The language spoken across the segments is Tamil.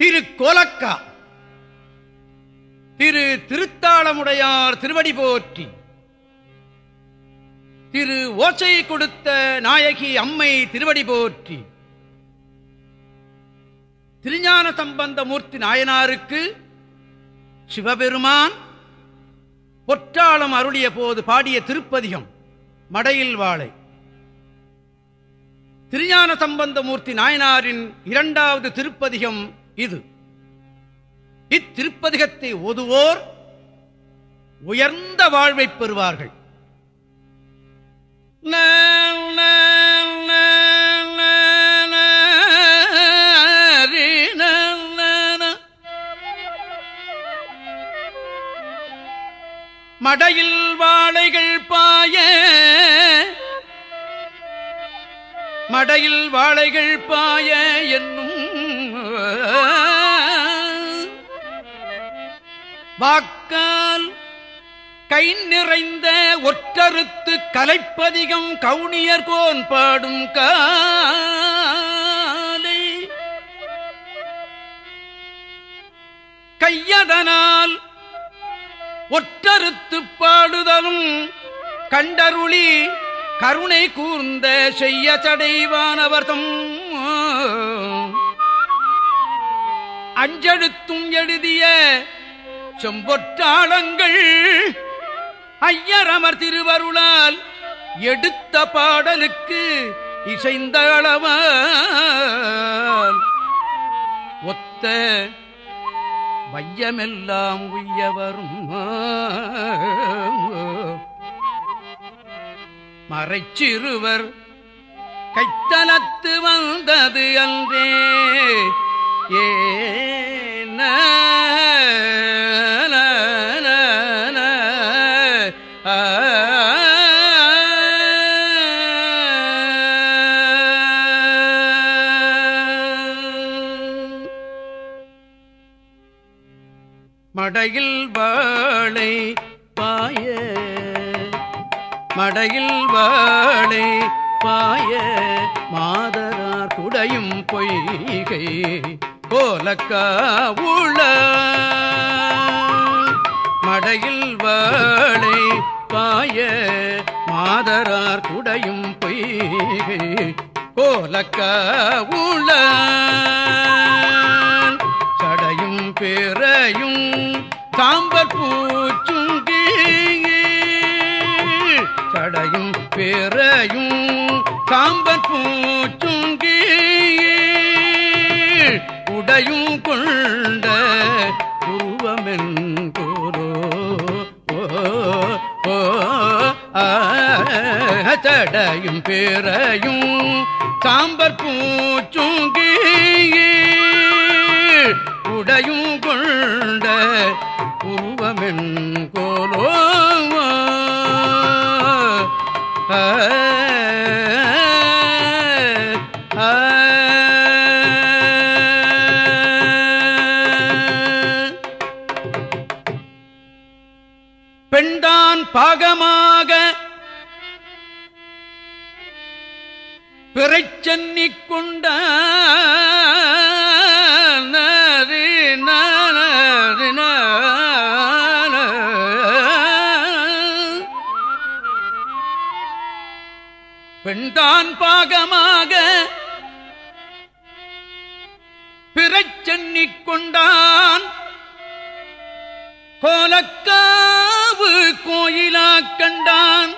திரு கோலக்கா திரு திருத்தாளமுடையார் திருவடி போற்றி திரு ஓச்சை கொடுத்த நாயகி அம்மை திருவடி போற்றி திருஞான சம்பந்த மூர்த்தி நாயனாருக்கு சிவபெருமான் பொற்றாளம் அருளிய போது பாடிய திருப்பதிகம் மடையில் வாழை. திருஞான சம்பந்தமூர்த்தி நாயனாரின் இரண்டாவது திருப்பதிகம் இது. இத்திருப்பதிகத்தை ஓதுவோர் உயர்ந்த வாழ்வைப் பெறுவார்கள். மடையில் வாழைகள் பாய மடையில் வாழைகள் பாய என்னும் வாக்கால் கை நிறைந்த ஒற்றறுத்து கலைப்பதிகம் கவுனியர் கோன் பாடும் காலை. கையதனால் ஒற்றறுத்து பாடுதலும் கண்டருளி கருணை கூர்ந்த செய்ய தடைவானவர்தம் அஞ்செழுத்தும் எழுதிய செம்பொற்றாளங்கள் ஐயரமர் திருவருளால் எடுத்த பாடலுக்கு இசைந்த அளவால். ஒத்த வையமெல்லாம் உய்யவரும் மறைச்சிறுவர் கைத்தலத்து வந்தது அன்றே. ஏன மடையில் வாழை பாய மடையில் வாழை பாய மாதரார் குடையும் பொய்கை கோலக்காவுள மடையில் வாழை பாய மாதரார் குடையும் பொய்கை கோலக்காவுள தடையும் பேரையும் சாம்பற் பூச்சுங்கி உடையும் கொண்ட உருவமென் கோலோ ஆ பிறைச்சன்னி கொண்ட பெண்தான் பாகமாக பிறச்சென்னி கொண்டான். கோலக்காவு கோயிலா கண்டான்.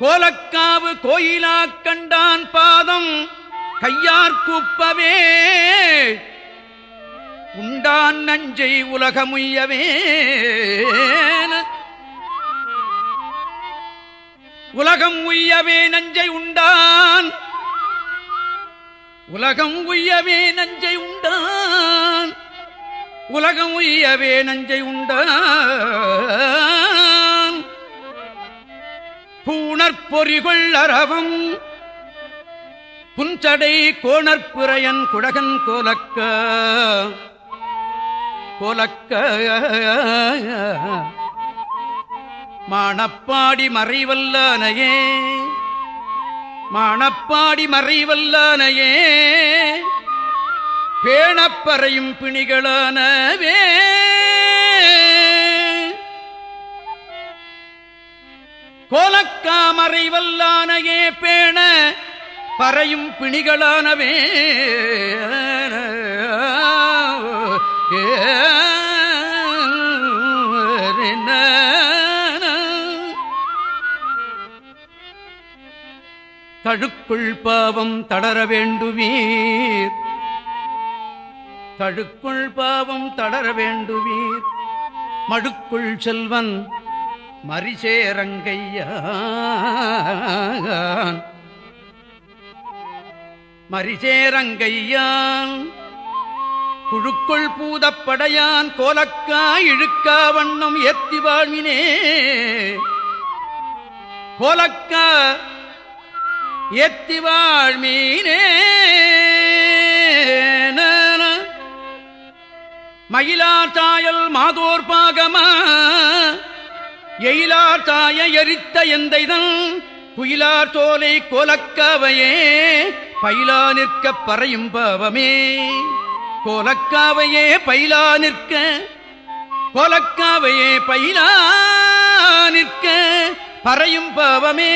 கோலக்காவு கோயிலா கண்டான் பாதம் கையார்கூப்பவே உண்டான் நஞ்சை உலகமுய்யவே உலகம் உய்யவே நஞ்சை உண்டான். உலகம் உய்யவே நஞ்சை உண்டான். உலகம் உய்யவே நஞ்சை உண்டான். பூணற்பொறிகொள் அரவம் புஞ்சடை கோணற்பிறையன் குடகன் கோலக்க. கோலக்க. மானப்பாடி மறைவல்லானையே. மானப்பாடி மறைவல்லானையே. பேணப்பறையும் பிணிகளானவே. கோலக்காமரை வல்லானையே பேண பறையும் பிணிகளானவே. தழுக்குள் பாவம் தளர வேண்டுவீர். தழுக்குள் பாவம் தளர வேண்டுவீர். மடுக்குள் செல்வன் மரிசேரங்கையான் மரிசேரங்கையான் குழுக்குள் பூதப்படையான் கோலக்கா இழுக்கா வண்ணம் ஏத்தி வாழ்வினே. கோலக்கா ஏத்தி வாழ்மீனே மயிலார் தாயல் மாதோர் பாகமா. எயிலார் தாய எரித்த எந்தைதன் குயிலார் தோலை கோலக்காவையே பயிலா நிற்க பறையும் பாவமே. கோலக்காவையே பயிலா நிற்க கோலக்காவையே பயிலா நிற்க பறையும் பாவமே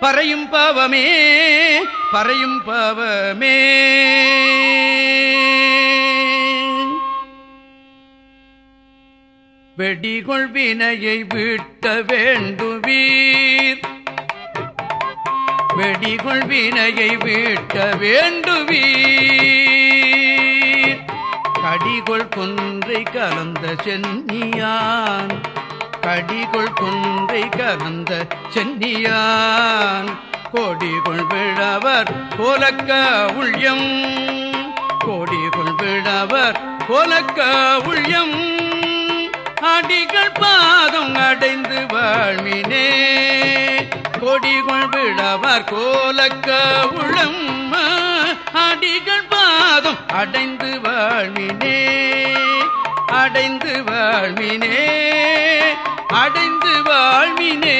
பறையும் பாவமே பறையும் பாவமே. வெடிகொள் வினையை வீட்ட வேண்டுவீர். வெடிகொள் வினையை வீட்ட வேண்டுவீர். கடிகொள் குன்றை கலந்த சென்னியான். கடிகொள் குன்றை கலந்த சென்னியான். கோடிகொள் விழவர் கோலக்க உள்யம் கோடிகொள் விழவர் கோலக்க உள்யம் அடிகள் பாதம் அடைந்து வாழ்மினே. கொடிகள் விழவர் கோலக்க உளம் அடிகள் பாதம் அடைந்து வாழ்மினே. அடைந்து வாழ்மினே அடைந்து வாழ்மினே.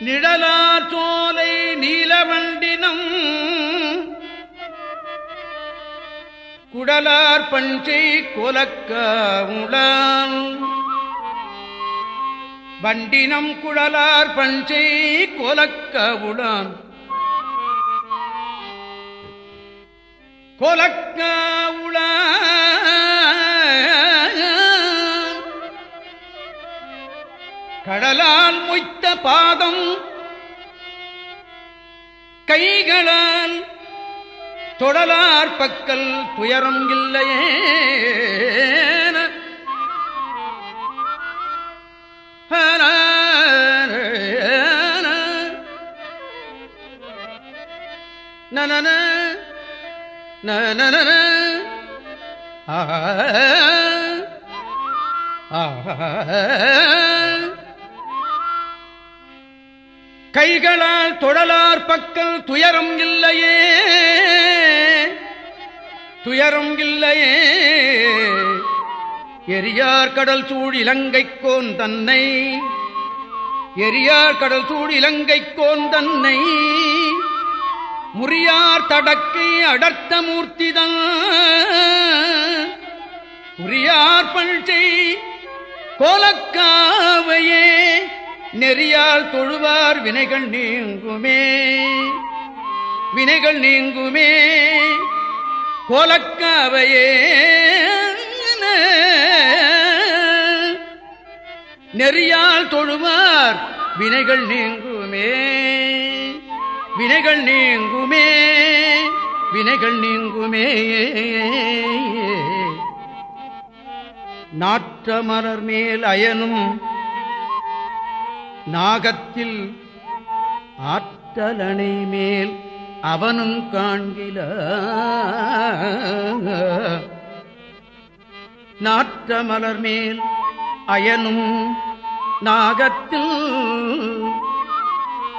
நிழலார் சோலை நீலவண்டினம். குடலார் பஞ்சை கொலக்காவுளான் வண்டினம் குழலார் பஞ்சை கொலக்கவுளான் கொலக்காவுளான் கடலால் மொய்த்த பாதம் கைகளால் தொடலார் பக்கல் துயரம் இல்லையே நன நன கைகளால் தொடலார் பக்கல் துயரம் இல்லையே. துயரம் இல்லையே. எரியார் கடல் சூழ் இலங்கைக்கோன் தன்னை. எரியார் கடல் சூழ் இலங்கைக்கோன் தன்னை. முறியார் தடக்கை அடர்த்த மூர்த்திதான். உரியார் பஞ்சை கோலக்காவையே. நெறியால் தொழுவார் வினைகள் நீங்குமே. வினைகள் நீங்குமே. கோலக்காவையே நெறியால் தொழுவார் வினைகள் நீங்குமே. வினைகள் நீங்குமே. வினைகள் நீங்குமே. நாற்ற மலர் மேல் அயனும் நாகத்தில் ஆற்றலணை மேல் அவனும் காண்கில. நாற்ற மலர் மேல் அயனும் நாகத்தில்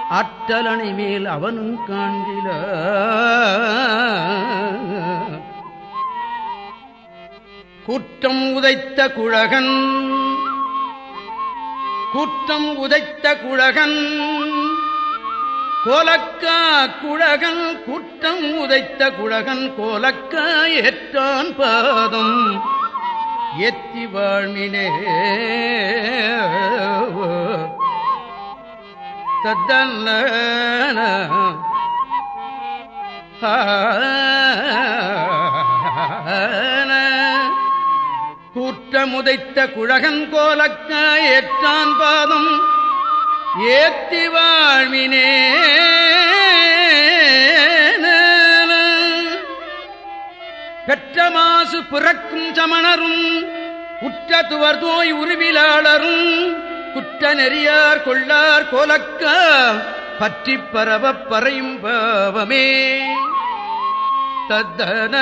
அற்றலனை மேல் அவனும் காண்கில. குற்றம் உதைத்த குழகன் குற்றம் உதைத்த குழகன். கோலக்கா குழகன் குற்றம் உதைத்த குழகன் கோலக்கா ஏற்றான் பாதம். எத்தி வாழ்மினே தத்தல்ல ஆ. முதைத்த குழகன் கோலக்க ஏற்றான் பாதம். ஏத்தி வாழ்வினே. பெற்ற மாசு பிறக்கும் சமணரும் உற்ற துவர்தோய் உருவிலாளரும் குற்ற நெறியார் கொள்ளார் கோலக்க பற்றி பரவப் பறையும் பாவமே. தத்தன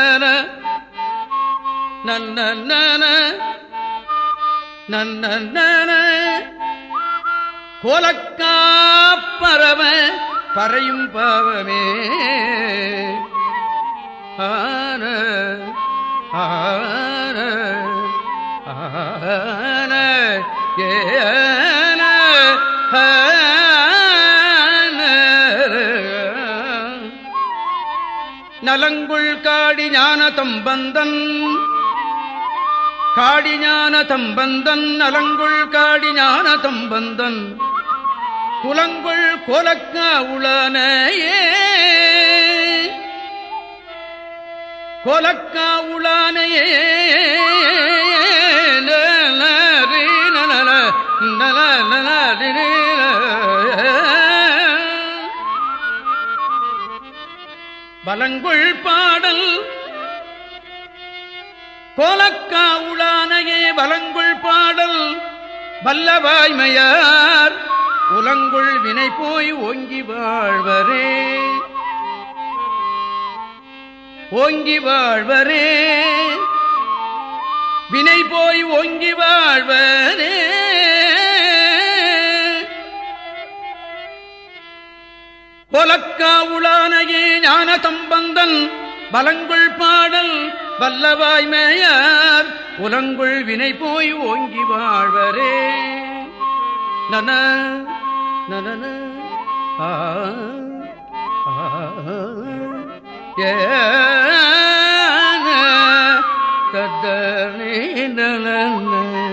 நன்ன நன்ன கோலக்கா பறையும் பாவமே. ஆன ஆன ஆன ஏன நலங்குள் காடி ஞான தம்பந்தன் காடி ஞான தம்பந்தன் நலங்குள் காடி ஞான தம்பந்தன் குலங்குள் கோலக்க உளனையே. கோலக்க உளானையே. பலங்குள் பாடல் கோலக்காவுளானையே வலங்குள் பாடல் வல்லவாய்மையார் உலங்குள் வினை போய் ஓங்கி வாழ்வரே. ஓங்கி வாழ்வரே. வினை போய் ஓங்கி வாழ்வரே. கொலக்கா உளானையே ஞான சம்பந்தன் பலங்குள் பாடல் வல்லவாய்மையார் உலங்குள் வினை போய் ஓங்கி வாழ்வரே. நன நன ஆ கதனே நலன.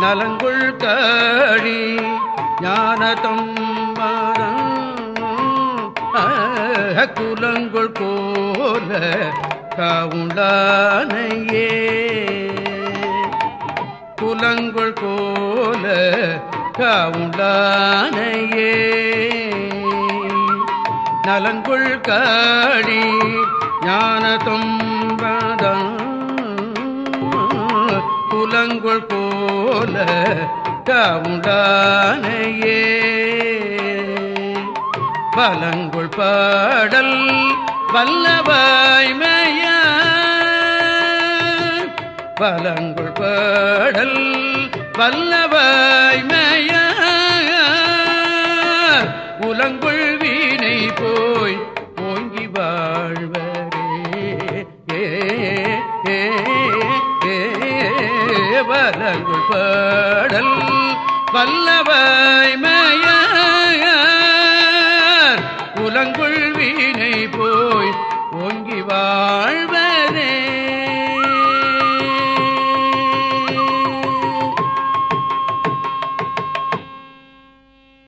நலங்குள் கழி ஞானதம்பதன் குலங்குள் கோல கவுண்டானையே குலங்குள் கோல கவுண்டானையே நலங்குள் காடி ஞான தொம்பதம் குலங்குள் கோல கவுண்டானையே பலங்குள் பாடல் வல்லவாய்மைய பலங்குள் பாடல் வல்லவாய்மையா